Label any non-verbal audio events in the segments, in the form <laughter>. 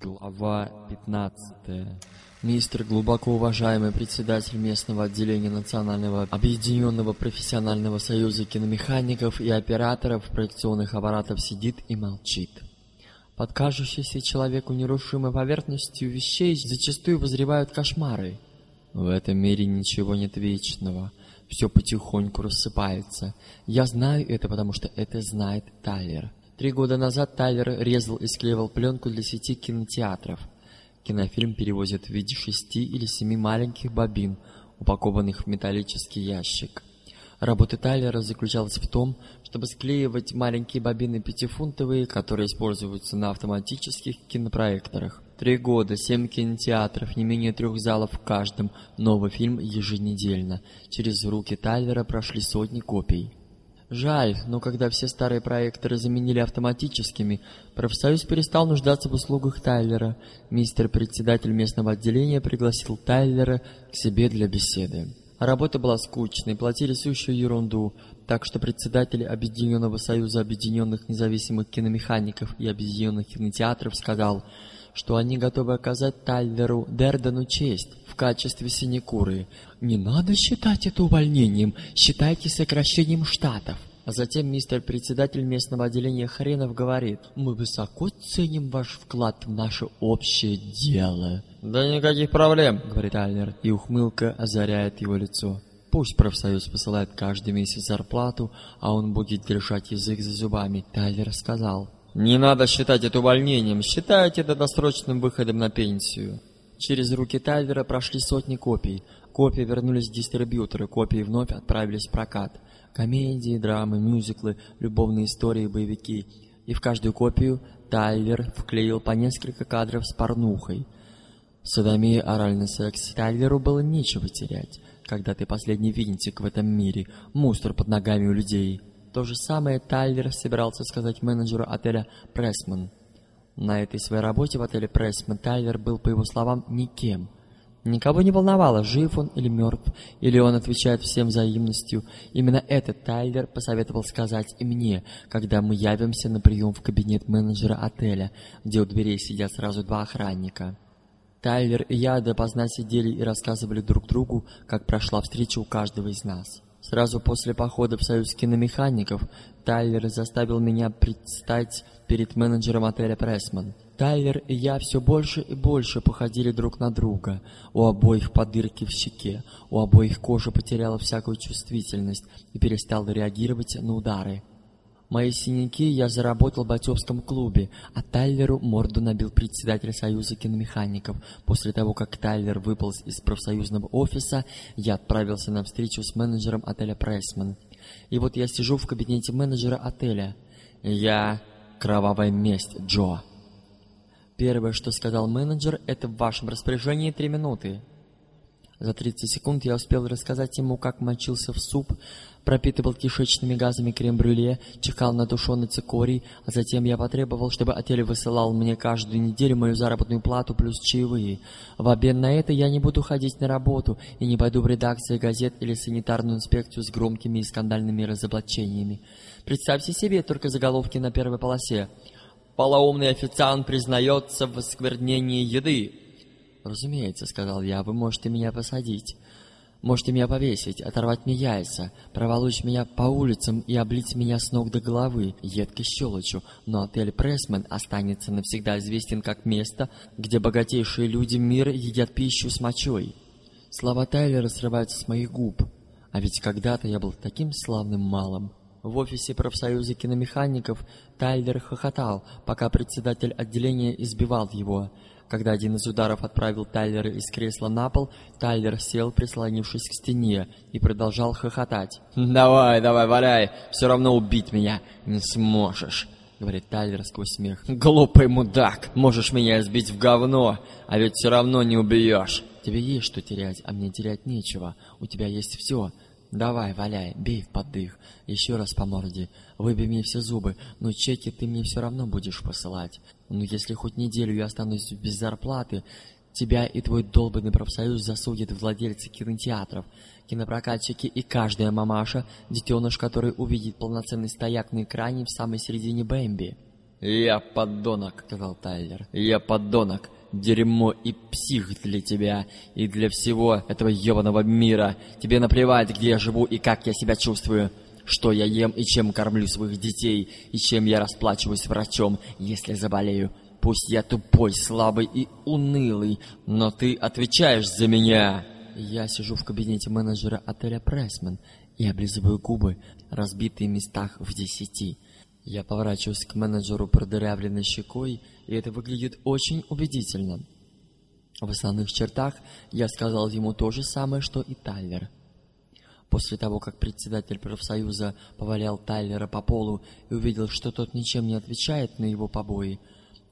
Глава 15. Мистер глубоко уважаемый председатель местного отделения Национального Объединенного Профессионального Союза киномехаников и операторов проекционных аппаратов сидит и молчит. Под кажущейся человеку нерушимой поверхностью вещей зачастую возревают кошмары. В этом мире ничего нет вечного. Все потихоньку рассыпается. Я знаю это, потому что это знает Тайлер. Три года назад Тайлер резал и склеивал пленку для сети кинотеатров. Кинофильм перевозят в виде шести или семи маленьких бобин, упакованных в металлический ящик. Работа Тайлера заключалась в том, чтобы склеивать маленькие бобины пятифунтовые, которые используются на автоматических кинопроекторах. Три года, семь кинотеатров, не менее трех залов в каждом, новый фильм еженедельно. Через руки Тайлера прошли сотни копий. Жаль, но когда все старые проекторы заменили автоматическими, профсоюз перестал нуждаться в услугах Тайлера. Мистер председатель местного отделения пригласил Тайлера к себе для беседы. Работа была скучной, платили сущую ерунду, так что председатель Объединенного союза объединенных независимых киномехаников и объединенных кинотеатров сказал, что они готовы оказать Тайлеру Дердену честь в качестве синекуры. Не надо считать это увольнением, считайте сокращением штатов. А затем мистер председатель местного отделения Хренов говорит, мы высоко ценим ваш вклад в наше общее дело. Да никаких проблем, говорит Тайлер, и ухмылка озаряет его лицо. Пусть профсоюз посылает каждый месяц зарплату, а он будет держать язык за зубами. Тайлер сказал, не надо считать это увольнением, считайте это досрочным выходом на пенсию. Через руки Тайлера прошли сотни копий. Копии вернулись в дистрибьюторы, копии вновь отправились в прокат. Комедии, драмы, мюзиклы, любовные истории, боевики. И в каждую копию Тайлер вклеил по несколько кадров с порнухой. Садомия, оральный секс. Тайлеру было нечего терять, когда ты последний винтик в этом мире, мусор под ногами у людей. То же самое Тайлер собирался сказать менеджеру отеля «Прессман». На этой своей работе в отеле «Прессман» Тайлер был, по его словам, никем. Никого не волновало, жив он или мертв, или он отвечает всем взаимностью. Именно этот Тайлер посоветовал сказать и мне, когда мы явимся на прием в кабинет менеджера отеля, где у дверей сидят сразу два охранника. Тайлер и я допоздна сидели и рассказывали друг другу, как прошла встреча у каждого из нас. Сразу после похода в Союз киномехаников Тайлер заставил меня предстать перед менеджером отеля «Прессман». Тайлер и я все больше и больше походили друг на друга. У обоих подырки в щеке, у обоих кожа потеряла всякую чувствительность и перестала реагировать на удары. Мои синяки я заработал в бойцовском клубе, а Тайлеру морду набил председатель Союза киномехаников. После того, как Тайлер выполз из профсоюзного офиса, я отправился на встречу с менеджером отеля «Прессман». И вот я сижу в кабинете менеджера отеля. Я... Кровавая месть, Джо. Первое, что сказал менеджер, это в вашем распоряжении три минуты. За 30 секунд я успел рассказать ему, как мочился в суп, пропитывал кишечными газами крем-брюле, чихал на тушеный цикорий, а затем я потребовал, чтобы отель высылал мне каждую неделю мою заработную плату плюс чаевые. В обмен на это я не буду ходить на работу и не пойду в редакции газет или санитарную инспекцию с громкими и скандальными разоблачениями. Представьте себе только заголовки на первой полосе. «Полоумный официант признается в осквернении еды». «Разумеется», — сказал я, — «вы можете меня посадить. Можете меня повесить, оторвать мне яйца, проволочь меня по улицам и облить меня с ног до головы едкой щелочью, но отель Прессман останется навсегда известен как место, где богатейшие люди мира едят пищу с мочой». Слова Тайлера срываются с моих губ. А ведь когда-то я был таким славным малым. В офисе профсоюза киномехаников Тайлер хохотал, пока председатель отделения избивал его. Когда один из ударов отправил Тайлера из кресла на пол, Тайлер сел, прислонившись к стене, и продолжал хохотать. «Давай, давай, валяй, все равно убить меня не сможешь», — говорит Тайлер сквозь смех. «Глупый мудак, можешь меня избить в говно, а ведь все равно не убьешь». «Тебе есть что терять, а мне терять нечего. У тебя есть все». Давай, валяй, бей в поддых, еще раз по морде, выбей мне все зубы, но чеки ты мне все равно будешь посылать. Но если хоть неделю я останусь без зарплаты, тебя и твой долбанный профсоюз засудят владельцы кинотеатров, кинопрокатчики и каждая мамаша, детеныш, который увидит полноценный стояк на экране в самой середине Бэмби. «Я подонок», — сказал Тайлер. «Я подонок, дерьмо и псих для тебя и для всего этого ебаного мира. Тебе наплевать, где я живу и как я себя чувствую, что я ем и чем кормлю своих детей, и чем я расплачиваюсь врачом, если заболею. Пусть я тупой, слабый и унылый, но ты отвечаешь за меня». Я сижу в кабинете менеджера отеля «Прессмен» и облизываю губы, разбитые местах в десяти. Я поворачиваюсь к менеджеру продырявленной щекой, и это выглядит очень убедительно. В основных чертах я сказал ему то же самое, что и Тайлер. После того, как председатель профсоюза повалял Тайлера по полу и увидел, что тот ничем не отвечает на его побои,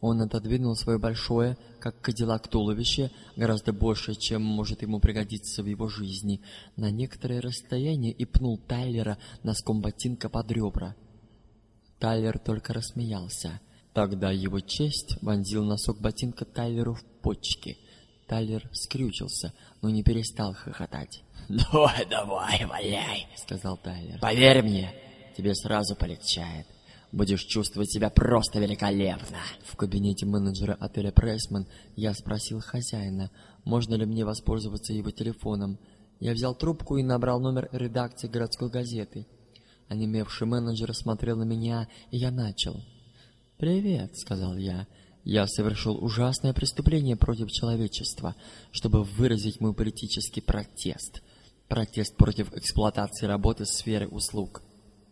он отодвинул свое большое, как кадиллак туловище, гораздо больше, чем может ему пригодиться в его жизни, на некоторое расстояние и пнул Тайлера носком ботинка под ребра. Тайлер только рассмеялся. Тогда его честь вонзил носок ботинка Тайлеру в почки. Тайлер скрючился, но не перестал хохотать. <laughs> «Давай, давай, валяй!» — сказал Тайлер. «Поверь мне, тебе сразу полегчает. Будешь чувствовать себя просто великолепно!» В кабинете менеджера отеля «Прессман» я спросил хозяина, можно ли мне воспользоваться его телефоном. Я взял трубку и набрал номер редакции городской газеты. Онемевший менеджер смотрел на меня, и я начал. «Привет», — сказал я. «Я совершил ужасное преступление против человечества, чтобы выразить мой политический протест. Протест против эксплуатации работы сферы услуг.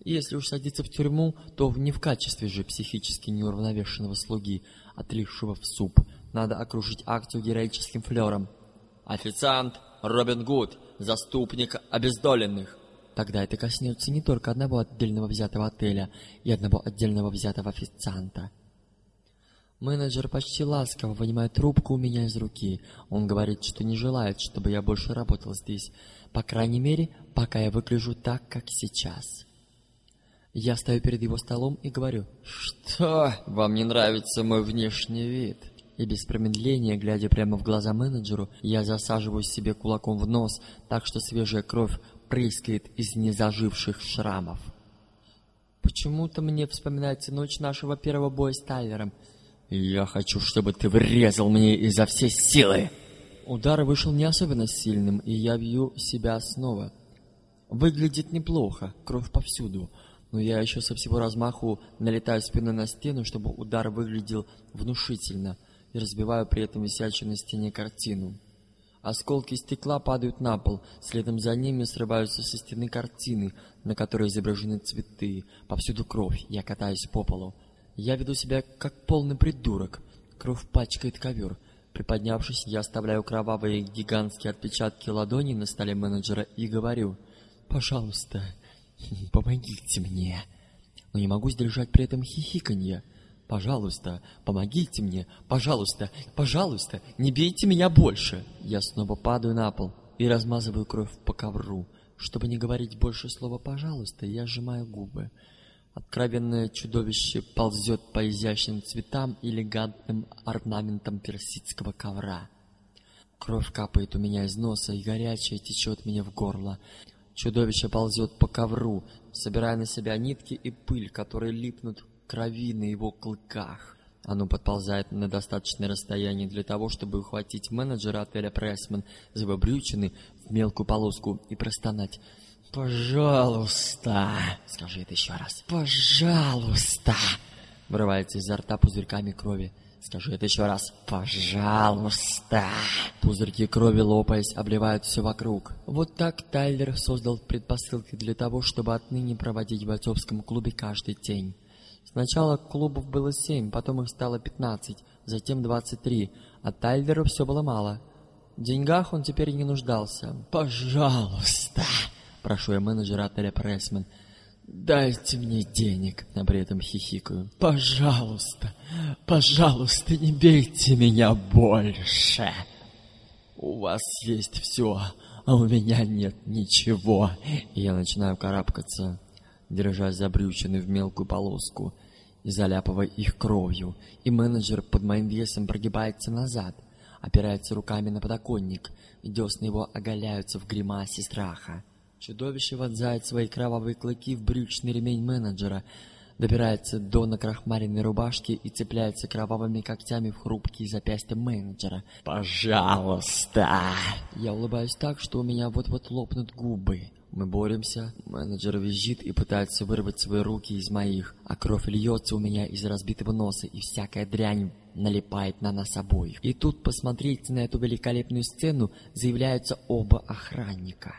Если уж садиться в тюрьму, то не в качестве же психически неуравновешенного слуги, отлившего в суп. Надо окружить акцию героическим флером. «Официант! Робин Гуд! Заступник обездоленных!» Тогда это коснется не только одного отдельного взятого отеля и одного отдельного взятого официанта. Менеджер почти ласково вынимает трубку у меня из руки. Он говорит, что не желает, чтобы я больше работал здесь. По крайней мере, пока я выгляжу так, как сейчас. Я стою перед его столом и говорю, «Что? Вам не нравится мой внешний вид?» И без промедления, глядя прямо в глаза менеджеру, я засаживаю себе кулаком в нос, так что свежая кровь прыскает из незаживших шрамов. Почему-то мне вспоминается ночь нашего первого боя с Тайлером. Я хочу, чтобы ты врезал мне изо всей силы. Удар вышел не особенно сильным, и я бью себя снова. Выглядит неплохо, кровь повсюду, но я еще со всего размаху налетаю спиной на стену, чтобы удар выглядел внушительно, и разбиваю при этом висящую на стене картину. Осколки стекла падают на пол, следом за ними срываются со стены картины, на которой изображены цветы. Повсюду кровь, я катаюсь по полу. Я веду себя как полный придурок. Кровь пачкает ковер. Приподнявшись, я оставляю кровавые гигантские отпечатки ладоней на столе менеджера и говорю, «Пожалуйста, <laughs> помогите мне». Но не могу сдержать при этом хихиканье. Пожалуйста, помогите мне, пожалуйста, пожалуйста, не бейте меня больше. Я снова падаю на пол и размазываю кровь по ковру. Чтобы не говорить больше слова «пожалуйста», я сжимаю губы. Откровенное чудовище ползет по изящным цветам и элегантным орнаментам персидского ковра. Кровь капает у меня из носа, и горячая течет мне в горло. Чудовище ползет по ковру, собирая на себя нитки и пыль, которые липнут крови на его клыках. Оно подползает на достаточное расстояние для того, чтобы ухватить менеджера отеля Прессман за его брючины в мелкую полоску и простонать. «Пожалуйста!» Скажи это еще раз. «Пожалуйста!» Вырывается изо рта пузырьками крови. Скажи это еще раз. «Пожалуйста!» Пузырьки крови, лопаясь, обливают все вокруг. Вот так Тайлер создал предпосылки для того, чтобы отныне проводить в бойцовском клубе каждый день. Сначала клубов было семь, потом их стало пятнадцать, затем двадцать три, а Тайлеру все было мало. В деньгах он теперь не нуждался. «Пожалуйста!» — прошу я менеджера отеля «Прессмен». «Дайте мне денег!» — а при этом хихикаю. «Пожалуйста! Пожалуйста, не бейте меня больше!» «У вас есть все, а у меня нет ничего!» И я начинаю карабкаться держась за брючины в мелкую полоску и заляпывая их кровью, и менеджер под моим весом прогибается назад, опирается руками на подоконник, и десны его оголяются в гримасе страха. Чудовище вонзает свои кровавые клыки в брючный ремень менеджера, добирается до накрахмаленной рубашки и цепляется кровавыми когтями в хрупкие запястья менеджера. «Пожалуйста!» Я улыбаюсь так, что у меня вот-вот лопнут губы. Мы боремся, менеджер визжит и пытается вырвать свои руки из моих, а кровь льется у меня из разбитого носа, и всякая дрянь налипает на нас обоих. И тут посмотрите на эту великолепную сцену заявляются оба охранника.